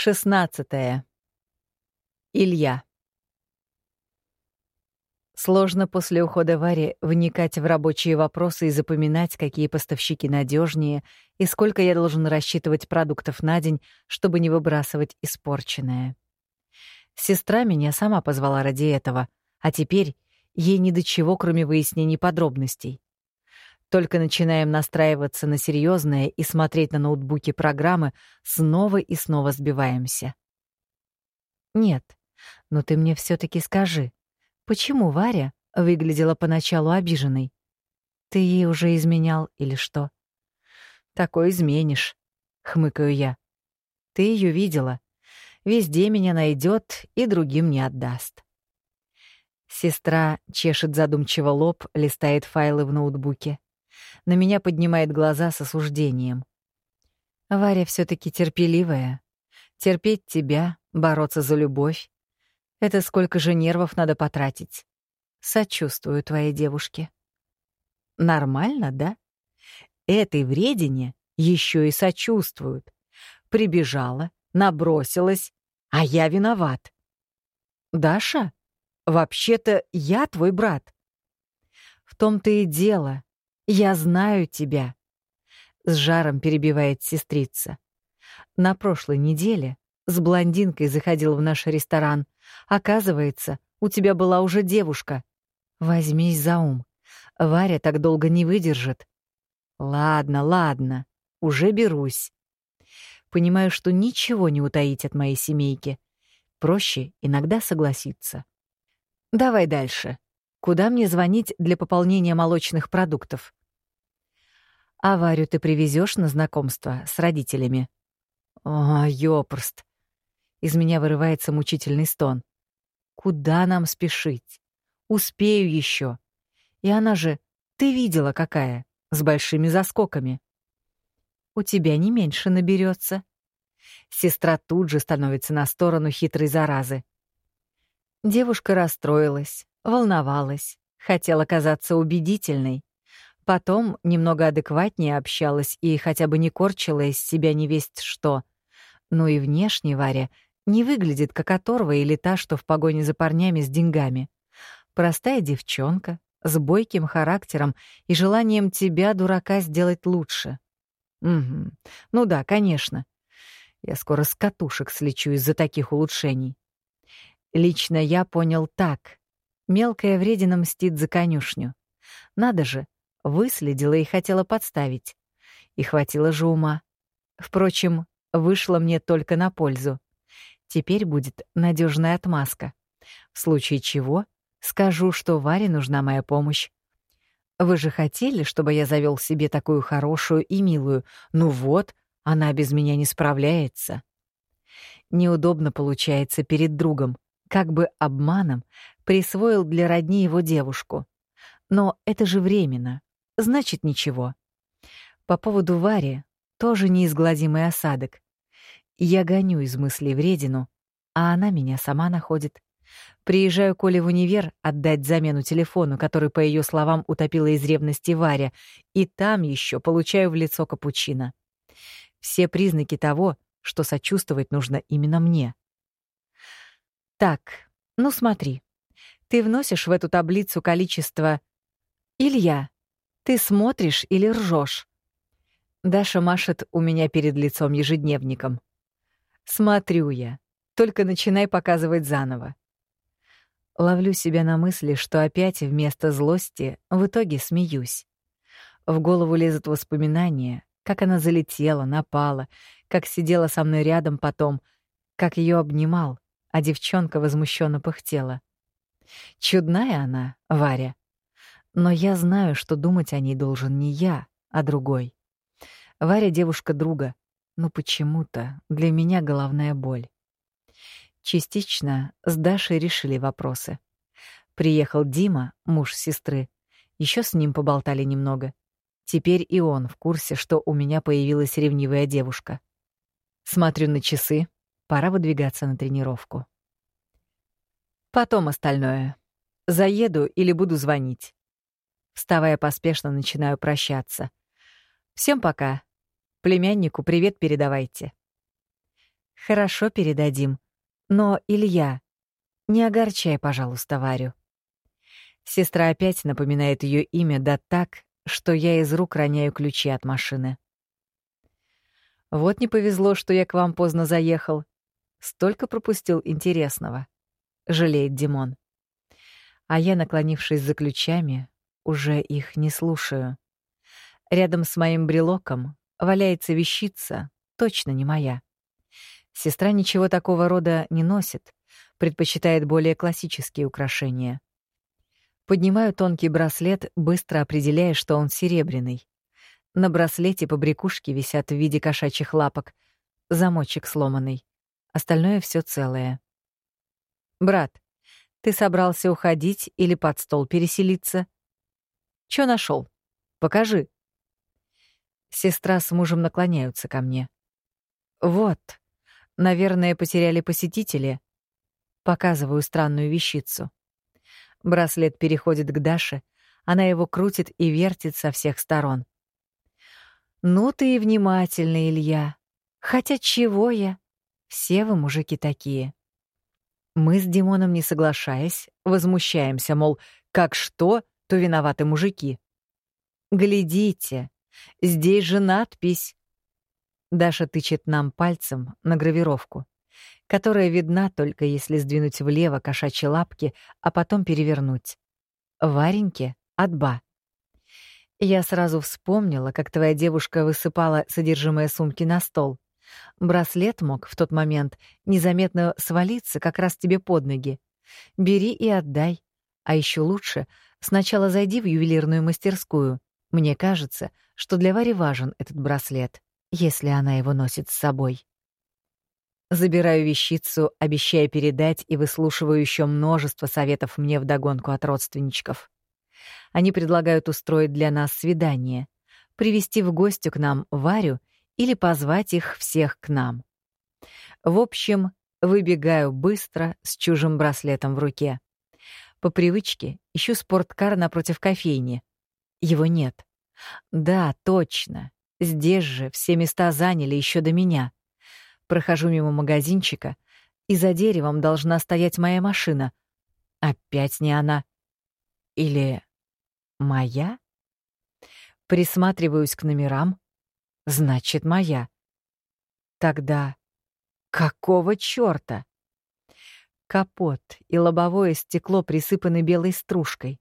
Шестнадцатое. Илья. Сложно после ухода Вари вникать в рабочие вопросы и запоминать, какие поставщики надежнее и сколько я должен рассчитывать продуктов на день, чтобы не выбрасывать испорченное. Сестра меня сама позвала ради этого, а теперь ей ни до чего, кроме выяснений подробностей. Только начинаем настраиваться на серьезное и смотреть на ноутбуке программы, снова и снова сбиваемся. Нет, но ты мне все таки скажи, почему Варя выглядела поначалу обиженной? Ты ей уже изменял или что? Такой изменишь, хмыкаю я. Ты ее видела. Везде меня найдет и другим не отдаст. Сестра чешет задумчиво лоб, листает файлы в ноутбуке на меня поднимает глаза с осуждением. Варя все таки терпеливая. Терпеть тебя, бороться за любовь. Это сколько же нервов надо потратить. Сочувствую твоей девушке. Нормально, да? Этой вредине еще и сочувствуют. Прибежала, набросилась, а я виноват. Даша, вообще-то я твой брат. В том-то и дело, я знаю тебя. С жаром перебивает сестрица. На прошлой неделе с блондинкой заходил в наш ресторан. Оказывается, у тебя была уже девушка. Возьмись за ум. Варя так долго не выдержит. Ладно, ладно, уже берусь. Понимаю, что ничего не утаить от моей семейки. Проще иногда согласиться. Давай дальше. Куда мне звонить для пополнения молочных продуктов? А Варю ты привезешь на знакомство с родителями? О, ёпрст. Из меня вырывается мучительный стон. Куда нам спешить? Успею еще. И она же, ты видела какая, с большими заскоками. У тебя не меньше наберется. Сестра тут же становится на сторону хитрой заразы. Девушка расстроилась, волновалась, хотела казаться убедительной. Потом немного адекватнее общалась и хотя бы не корчила из себя невесть что. Ну и внешне Варя не выглядит как оторва или та, что в погоне за парнями с деньгами. Простая девчонка, с бойким характером и желанием тебя, дурака, сделать лучше. Угу. Ну да, конечно. Я скоро с катушек слечу из-за таких улучшений. Лично я понял так. Мелкая вредина мстит за конюшню. Надо же, Выследила и хотела подставить. И хватило же ума. Впрочем, вышло мне только на пользу. Теперь будет надежная отмазка. В случае чего скажу, что Варе нужна моя помощь. Вы же хотели, чтобы я завел себе такую хорошую и милую. Ну вот, она без меня не справляется. Неудобно получается перед другом, как бы обманом присвоил для родни его девушку. Но это же временно значит ничего. По поводу Вари тоже неизгладимый осадок. Я гоню из мыслей вредину, а она меня сама находит. Приезжаю к Оле в универ отдать замену телефону, который, по ее словам, утопила из ревности Варя, и там еще получаю в лицо капучино. Все признаки того, что сочувствовать нужно именно мне. Так, ну смотри. Ты вносишь в эту таблицу количество... Илья, ты смотришь или ржешь? Даша машет у меня перед лицом ежедневником. Смотрю я. Только начинай показывать заново. Ловлю себя на мысли, что опять вместо злости в итоге смеюсь. В голову лезут воспоминания, как она залетела, напала, как сидела со мной рядом потом, как ее обнимал, а девчонка возмущенно пыхтела. Чудная она, Варя. Но я знаю, что думать о ней должен не я, а другой. Варя девушка друга, но почему-то для меня головная боль. Частично с Дашей решили вопросы. Приехал Дима, муж сестры. Еще с ним поболтали немного. Теперь и он в курсе, что у меня появилась ревнивая девушка. Смотрю на часы. Пора выдвигаться на тренировку. Потом остальное. Заеду или буду звонить. Вставая поспешно, начинаю прощаться. Всем пока. Племяннику привет передавайте. Хорошо передадим. Но, Илья, не огорчай, пожалуйста, Варю. Сестра опять напоминает ее имя, да так, что я из рук роняю ключи от машины. Вот не повезло, что я к вам поздно заехал. Столько пропустил интересного. Жалеет Димон. А я, наклонившись за ключами, уже их не слушаю. Рядом с моим брелоком валяется вещица, точно не моя. Сестра ничего такого рода не носит, предпочитает более классические украшения. Поднимаю тонкий браслет, быстро определяя, что он серебряный. На браслете побрякушки висят в виде кошачьих лапок, замочек сломанный. Остальное все целое. «Брат, ты собрался уходить или под стол переселиться?» «Чё нашел? Покажи». Сестра с мужем наклоняются ко мне. «Вот, наверное, потеряли посетители». Показываю странную вещицу. Браслет переходит к Даше, она его крутит и вертит со всех сторон. «Ну ты и внимательный, Илья. Хотя чего я? Все вы мужики такие». Мы с Димоном, не соглашаясь, возмущаемся, мол, как что, то виноваты мужики. «Глядите, здесь же надпись». Даша тычет нам пальцем на гравировку которая видна только если сдвинуть влево кошачьи лапки, а потом перевернуть. Вареньке отба. Я сразу вспомнила, как твоя девушка высыпала содержимое сумки на стол. Браслет мог в тот момент незаметно свалиться как раз тебе под ноги. Бери и отдай. А еще лучше, сначала зайди в ювелирную мастерскую. Мне кажется, что для Вари важен этот браслет, если она его носит с собой. Забираю вещицу, обещая передать и выслушиваю еще множество советов мне вдогонку от родственничков. Они предлагают устроить для нас свидание, привести в гости к нам Варю или позвать их всех к нам. В общем, выбегаю быстро с чужим браслетом в руке. По привычке ищу спорткар напротив кофейни. Его нет. Да, точно. Здесь же все места заняли еще до меня. Прохожу мимо магазинчика, и за деревом должна стоять моя машина. Опять не она. Или моя? Присматриваюсь к номерам. Значит, моя. Тогда какого чёрта? Капот и лобовое стекло присыпаны белой стружкой.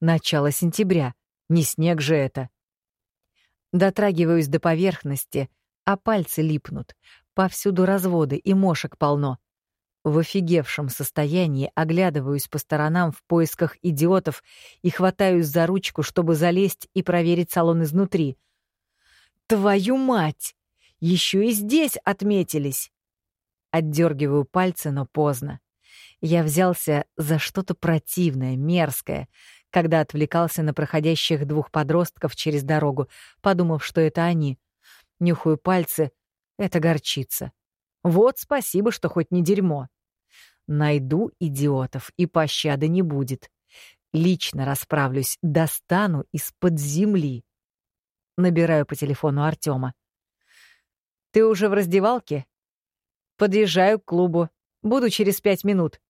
Начало сентября. Не снег же это. Дотрагиваюсь до поверхности, а пальцы липнут. Повсюду разводы и мошек полно. В офигевшем состоянии оглядываюсь по сторонам в поисках идиотов и хватаюсь за ручку, чтобы залезть и проверить салон изнутри. «Твою мать! Еще и здесь отметились!» Отдергиваю пальцы, но поздно. Я взялся за что-то противное, мерзкое, когда отвлекался на проходящих двух подростков через дорогу, подумав, что это они. Нюхаю пальцы — это горчица. Вот спасибо, что хоть не дерьмо. Найду идиотов, и пощады не будет. Лично расправлюсь, достану из-под земли. Набираю по телефону Артема. «Ты уже в раздевалке?» «Подъезжаю к клубу. Буду через пять минут.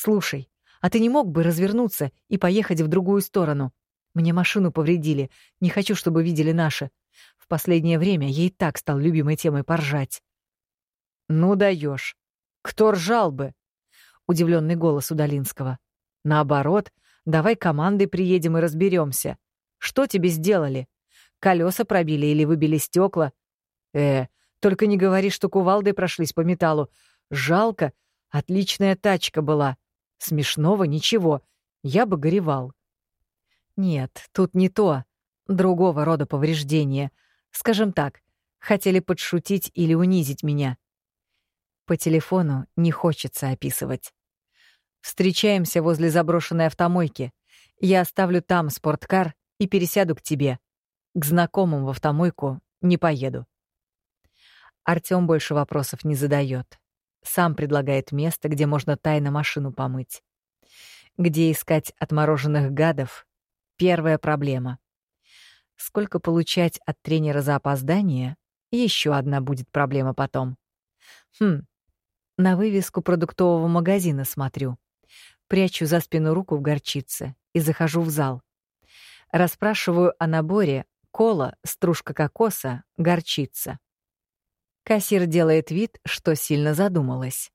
Слушай, а ты не мог бы развернуться и поехать в другую сторону? Мне машину повредили. Не хочу, чтобы видели наши. В последнее время ей так стал любимой темой поржать. «Ну даешь. Кто ржал бы?» — удивленный голос Удалинского. «Наоборот, давай командой приедем и разберемся. Что тебе сделали? Колеса пробили или выбили стекла? Э, только не говори, что кувалдой прошлись по металлу. Жалко, отличная тачка была. Смешного ничего. Я бы горевал. Нет, тут не то. Другого рода повреждения — Скажем так, хотели подшутить или унизить меня. По телефону не хочется описывать. Встречаемся возле заброшенной автомойки. Я оставлю там спорткар и пересяду к тебе. К знакомым в автомойку не поеду. Артём больше вопросов не задает. Сам предлагает место, где можно тайно машину помыть. Где искать отмороженных гадов — первая проблема. Сколько получать от тренера за опоздание — еще одна будет проблема потом. Хм, на вывеску продуктового магазина смотрю. Прячу за спину руку в горчице и захожу в зал. Расспрашиваю о наборе кола, стружка кокоса, горчица. Кассир делает вид, что сильно задумалась.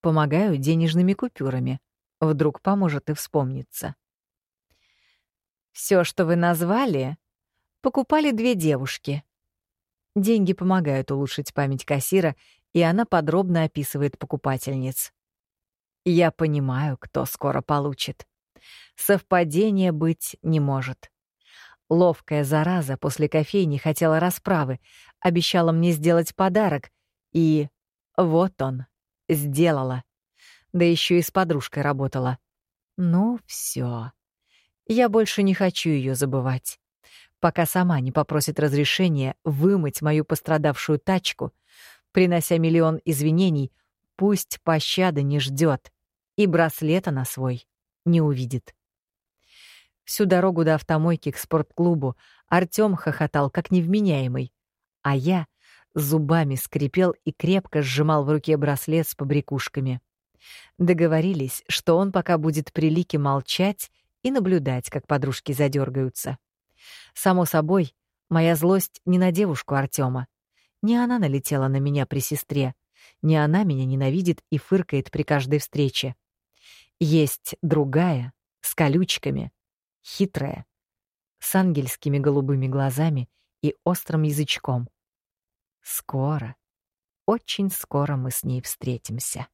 Помогаю денежными купюрами. Вдруг поможет и вспомниться. Все, что вы назвали, покупали две девушки. Деньги помогают улучшить память кассира, и она подробно описывает покупательниц. Я понимаю, кто скоро получит. Совпадения быть не может. Ловкая зараза после кофейни хотела расправы, обещала мне сделать подарок, и вот он, сделала. Да еще и с подружкой работала. Ну, все. Я больше не хочу ее забывать. Пока сама не попросит разрешения вымыть мою пострадавшую тачку, принося миллион извинений, пусть пощады не ждет и браслета на свой не увидит. Всю дорогу до автомойки к спортклубу Артём хохотал как невменяемый, а я зубами скрипел и крепко сжимал в руке браслет с побрякушками. Договорились, что он пока будет при Лике молчать и наблюдать, как подружки задергаются. Само собой, моя злость не на девушку Артема. Не она налетела на меня при сестре, не она меня ненавидит и фыркает при каждой встрече. Есть другая, с колючками, хитрая, с ангельскими голубыми глазами и острым язычком. Скоро, очень скоро мы с ней встретимся.